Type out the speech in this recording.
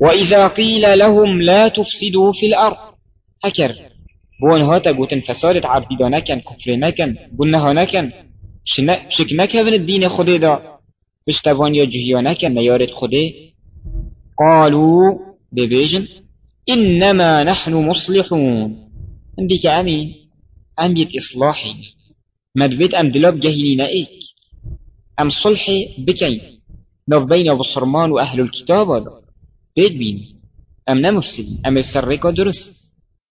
وإذا قيل لهم لا تفسدوا في الأرض. هكر. بون هاتا قوتن فسادت عبديدا نكن كفر نكن بنها نكن شك نكبن الدين خده دا؟ بشتوان يا جهيا نكن نيارت خده؟ قالوا ببيجن إنما نحن مصلحون. عندك أمين أم بيت إصلاحي. مدبيت أم دلاب جهيني نائك. أم صلحي بكين. نف بين بصرمان وأهل الكتاب بيت بين أم نمفسد أم السرقة درست